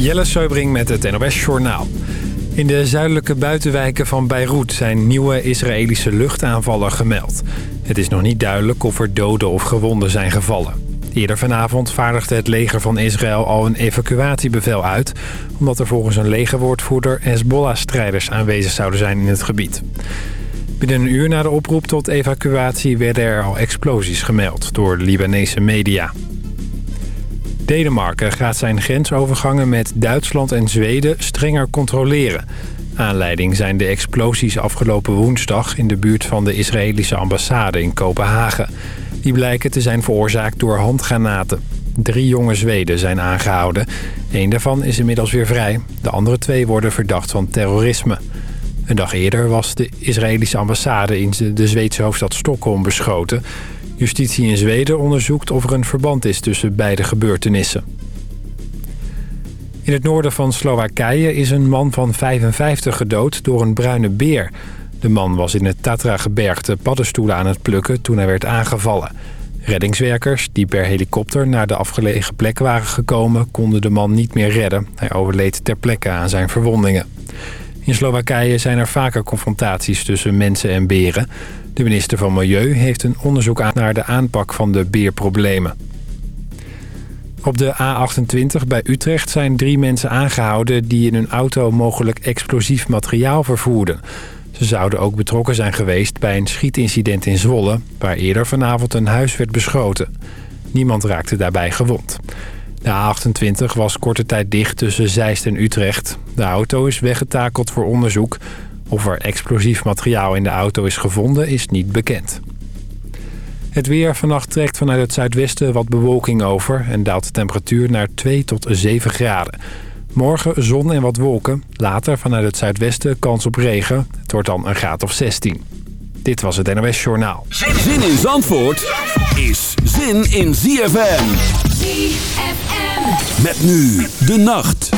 Jelle Seubring met het NOS Journaal. In de zuidelijke buitenwijken van Beirut zijn nieuwe Israëlische luchtaanvallen gemeld. Het is nog niet duidelijk of er doden of gewonden zijn gevallen. Eerder vanavond vaardigde het leger van Israël al een evacuatiebevel uit... omdat er volgens een legerwoordvoerder Hezbollah-strijders aanwezig zouden zijn in het gebied. Binnen een uur na de oproep tot evacuatie werden er al explosies gemeld door Libanese media. Denemarken gaat zijn grensovergangen met Duitsland en Zweden strenger controleren. Aanleiding zijn de explosies afgelopen woensdag in de buurt van de Israëlische ambassade in Kopenhagen. Die blijken te zijn veroorzaakt door handgranaten. Drie jonge Zweden zijn aangehouden. Eén daarvan is inmiddels weer vrij. De andere twee worden verdacht van terrorisme. Een dag eerder was de Israëlische ambassade in de Zweedse hoofdstad Stockholm beschoten. Justitie in Zweden onderzoekt of er een verband is tussen beide gebeurtenissen. In het noorden van Slowakije is een man van 55 gedood door een bruine beer. De man was in het Tatra-gebergte paddenstoelen aan het plukken toen hij werd aangevallen. Reddingswerkers die per helikopter naar de afgelegen plek waren gekomen... konden de man niet meer redden. Hij overleed ter plekke aan zijn verwondingen. In Slowakije zijn er vaker confrontaties tussen mensen en beren. De minister van Milieu heeft een onderzoek aan naar de aanpak van de beerproblemen. Op de A28 bij Utrecht zijn drie mensen aangehouden... die in hun auto mogelijk explosief materiaal vervoerden. Ze zouden ook betrokken zijn geweest bij een schietincident in Zwolle... waar eerder vanavond een huis werd beschoten. Niemand raakte daarbij gewond. De A28 was korte tijd dicht tussen Zeist en Utrecht. De auto is weggetakeld voor onderzoek. Of er explosief materiaal in de auto is gevonden is niet bekend. Het weer vannacht trekt vanuit het zuidwesten wat bewolking over... en daalt de temperatuur naar 2 tot 7 graden. Morgen zon en wat wolken. Later vanuit het zuidwesten kans op regen. Het wordt dan een graad of 16. Dit was het NOS Journaal. Zin in Zandvoort is zin in ZFM. ZFM. Met nu de nacht.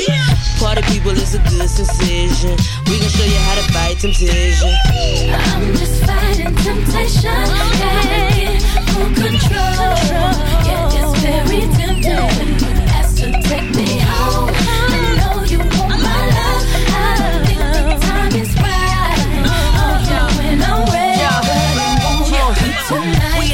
Party people is a good sensation. We gon' show you how to fight temptation. I'm just fighting temptation. Get full control. Yeah, it's very tempting.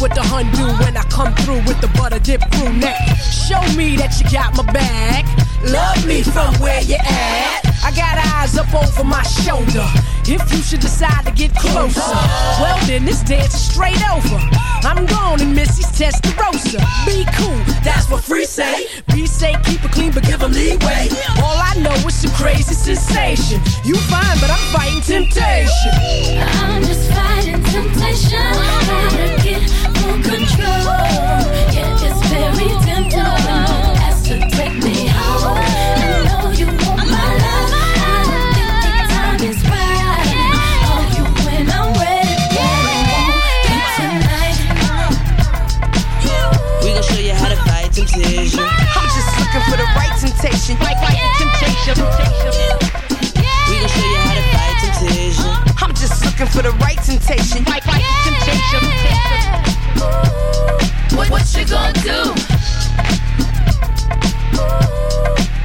what the hun do when I come through with the butter dip crew neck. Show me that you got my back. Love me from where you at. I got eyes up over my shoulder. If you should decide to get closer, well then this dance is straight over. I'm gone and Missy's Testarossa. Be cool, that's what free say. Be safe, keep it clean, but give give 'em leeway. All I know is some crazy sensation. You fine, but I'm fighting temptation. I'm just fighting temptation. Gotta get full control. Yeah, it's very tempting temptation. I'm just looking for the right temptation. Right, right, temptation. We gon' show you how to fight temptation. I'm just looking for the right temptation. Right, right, temptation. What, what you gonna do?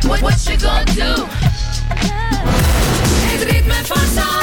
What, what you gonna do? Het ritme van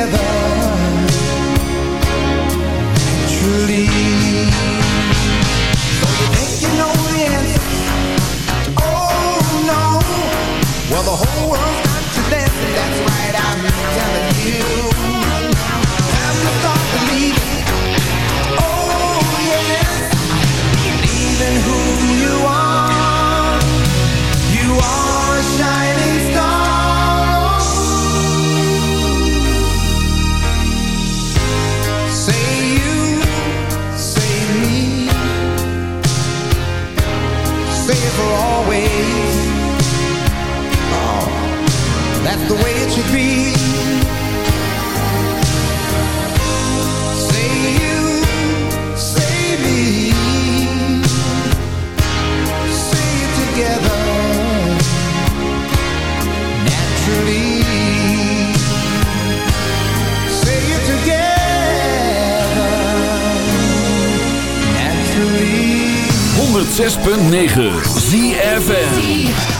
you think you know the answer, oh no, well the whole world. 106.9 ZFN